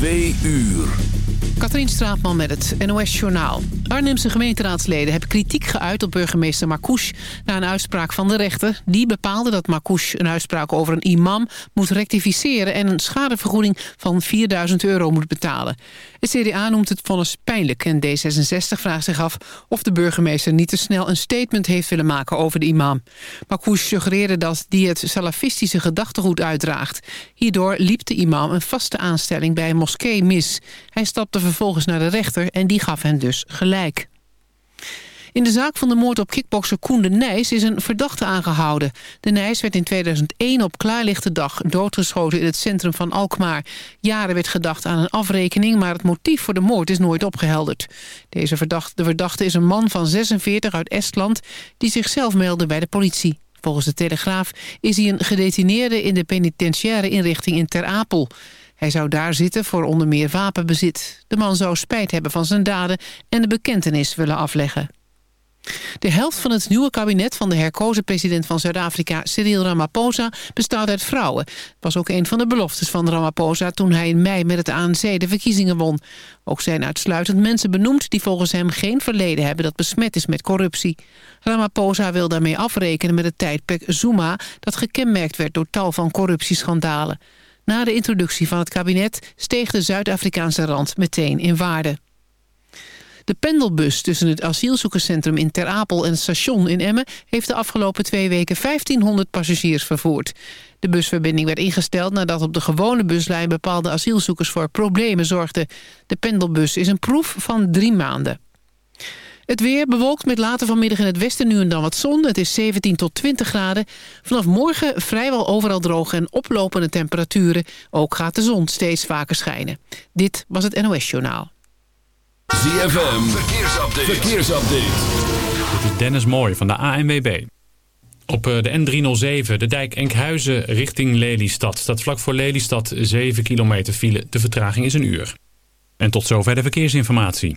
Twee uur. Katrien Straatman met het NOS-journaal. Arnhemse gemeenteraadsleden hebben kritiek geuit op burgemeester Marcouch... na een uitspraak van de rechter. Die bepaalde dat Marcouch een uitspraak over een imam moet rectificeren... en een schadevergoeding van 4000 euro moet betalen. Het CDA noemt het vonnis pijnlijk en D66 vraagt zich af... of de burgemeester niet te snel een statement heeft willen maken over de imam. Marcouch suggereerde dat die het salafistische gedachtegoed uitdraagt. Hierdoor liep de imam een vaste aanstelling bij een Hij stapte vervolgens naar de rechter en die gaf hen dus gelijk. In de zaak van de moord op kickbokser Koen de Nijs is een verdachte aangehouden. De Nijs werd in 2001 op klaarlichte dag doodgeschoten in het centrum van Alkmaar. Jaren werd gedacht aan een afrekening, maar het motief voor de moord is nooit opgehelderd. Deze verdachte, de verdachte is een man van 46 uit Estland die zichzelf meldde bij de politie. Volgens de Telegraaf is hij een gedetineerde in de penitentiaire inrichting in Ter Apel. Hij zou daar zitten voor onder meer wapenbezit. De man zou spijt hebben van zijn daden en de bekentenis willen afleggen. De helft van het nieuwe kabinet van de herkozen president van Zuid-Afrika... Cyril Ramaphosa bestaat uit vrouwen. Dat was ook een van de beloftes van Ramaphosa... toen hij in mei met het ANC de verkiezingen won. Ook zijn uitsluitend mensen benoemd... die volgens hem geen verleden hebben dat besmet is met corruptie. Ramaphosa wil daarmee afrekenen met het tijdperk Zuma... dat gekenmerkt werd door tal van corruptieschandalen. Na de introductie van het kabinet steeg de Zuid-Afrikaanse rand meteen in waarde. De pendelbus tussen het asielzoekerscentrum in Ter Apel en het station in Emmen... heeft de afgelopen twee weken 1500 passagiers vervoerd. De busverbinding werd ingesteld nadat op de gewone buslijn... bepaalde asielzoekers voor problemen zorgden. De pendelbus is een proef van drie maanden. Het weer bewolkt met later vanmiddag in het westen nu en dan wat zon. Het is 17 tot 20 graden. Vanaf morgen vrijwel overal droog en oplopende temperaturen. Ook gaat de zon steeds vaker schijnen. Dit was het NOS Journaal. ZFM, verkeersupdate. verkeersupdate. Dit is Dennis Mooij van de ANWB. Op eh, de N307, de dijk Enkhuizen richting Lelystad. Staat vlak voor Lelystad 7 kilometer file. De vertraging is een uur. En tot zover de verkeersinformatie.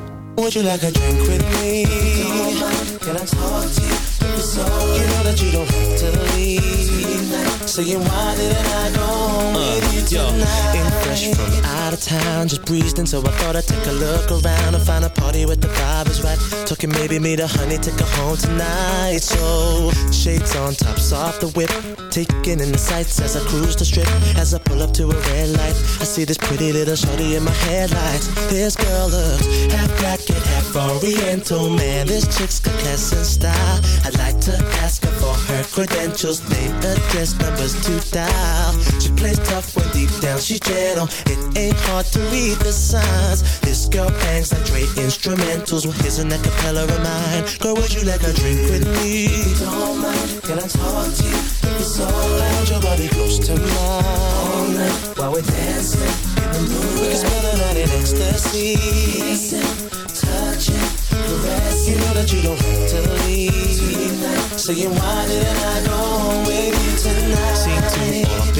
Would you like a drink with me? Can I talk to you? You know that you don't have to leave. Saying why didn't I go home uh, with you tonight? In fresh from out of town, just breezed in, so I thought I'd take a look around and find a party with the vibe is right. Talking maybe meet a honey, take her home tonight. So, shades on, tops off the whip. Taking in the sights as I cruise the strip. As I pull up to a red light, I see this pretty little shorty in my headlights. This girl looks half black and half oriental. Man, this chick's got class and style. I'd like to ask her for her credentials, name, address, numbers to dial. She plays tough when deep down she's gentle. It ain't hard to read the signs. This girl bangs like Dre instrumentals. Well, here's an acapella of mine. Girl, would you like a drink with me? Don't mind, can I talk to you? If it's alright, your body close to mine. All night while we're dancing in the moonlight. We can spend the night in ecstasy. Kissing, touching, caressing. You know that you don't have to leave. Tonight, saying why didn't I go home with you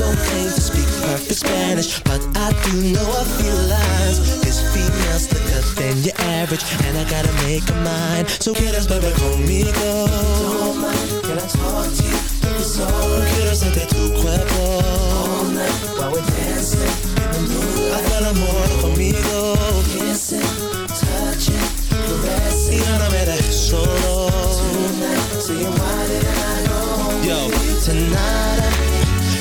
Don't claim to speak perfect Spanish, but I do know a few lines. This female's slicker than your average, and I gotta make a mind. So get us, baby, conmigo. Don't mind, can I talk to you? If it's alright, quiero sentir tu cuerpo. All night while we're dancing in the moonlight. I feel amor conmigo. Kissing, touching, caressing. Y no me dejes solo. Tonight, saying why didn't I home Yo, tonight I'm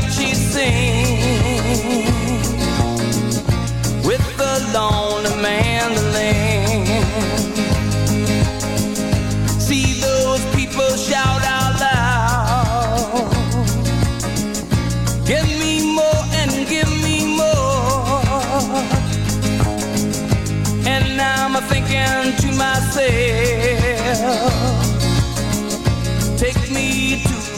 She sings with the lonely mandolin. See those people shout out loud. Give me more and give me more. And I'm thinking to myself.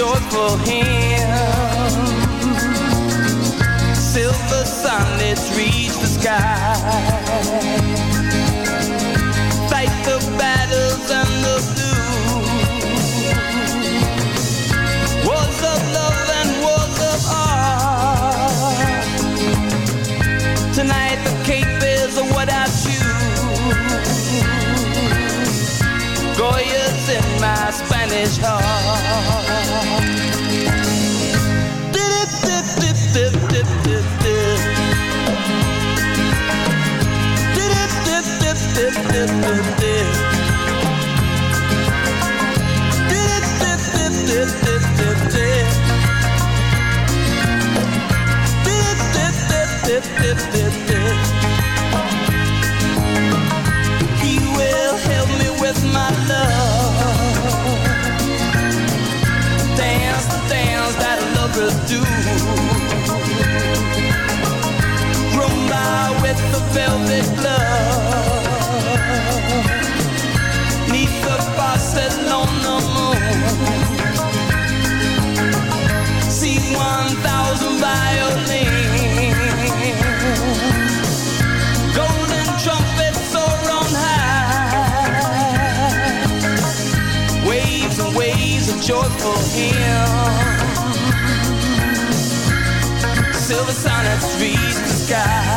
joyful hymn. Silver sunlit, reach the sky. under this reached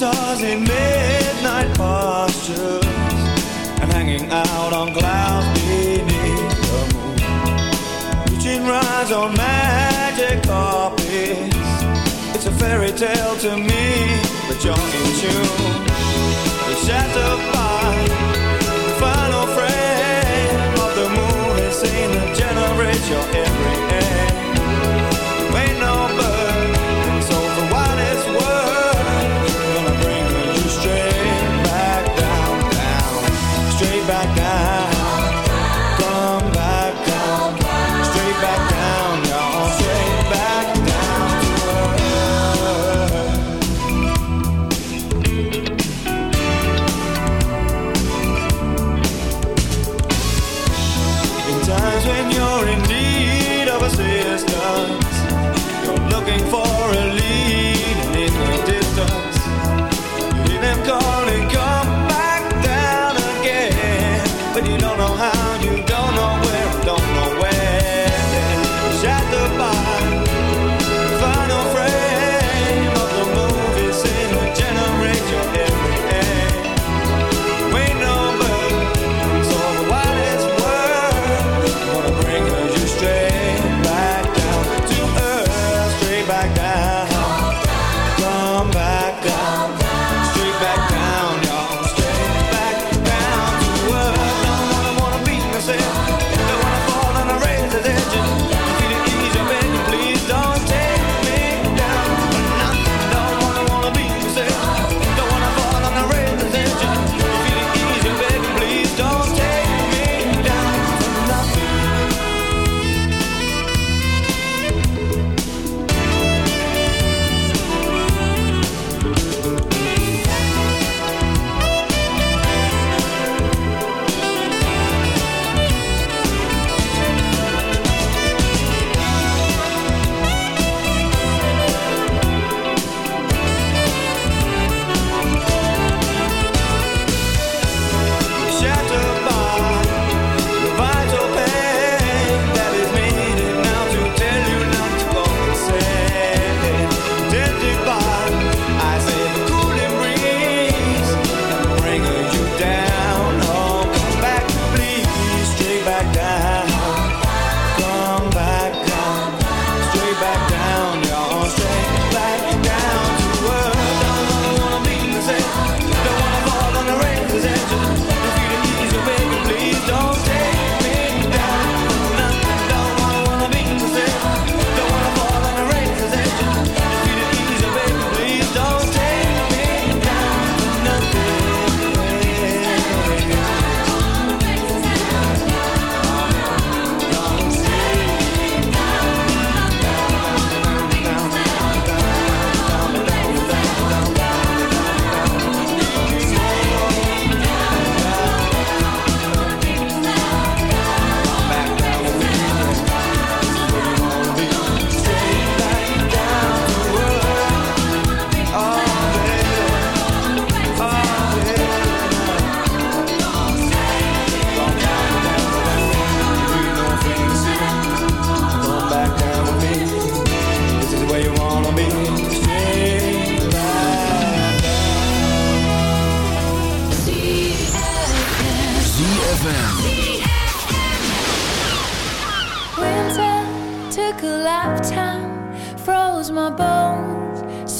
stars in midnight postures And hanging out on clouds beneath the moon. Reaching rides on magic carpets. It's a fairy tale to me, but you're in tune. The shadow by the final frame of the moon Is saying that generates your every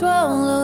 撞了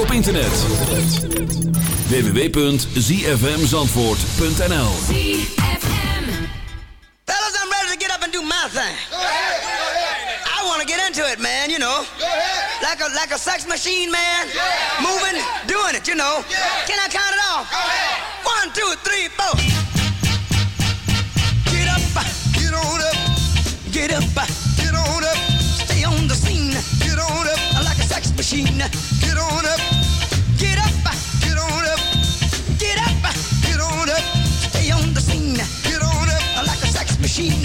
ook op internet. www.zfmzandvoort.nl Fellas, I'm ready to get up and do my thing. I want to get into it, man, you know. Like a like a sex machine, man. Moving, doing it, you know. Can I count it off?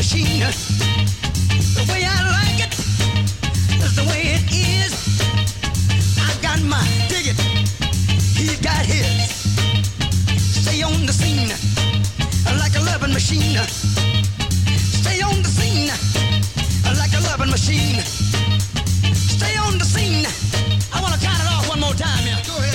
Machine. The way I like it is the way it is. I got my it. He's got his. Stay on the scene like a loving machine. Stay on the scene like a loving machine. Stay on the scene. I want to count it off one more time, yeah. Go ahead.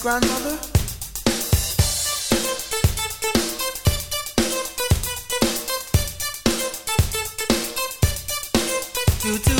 grandmother? You too.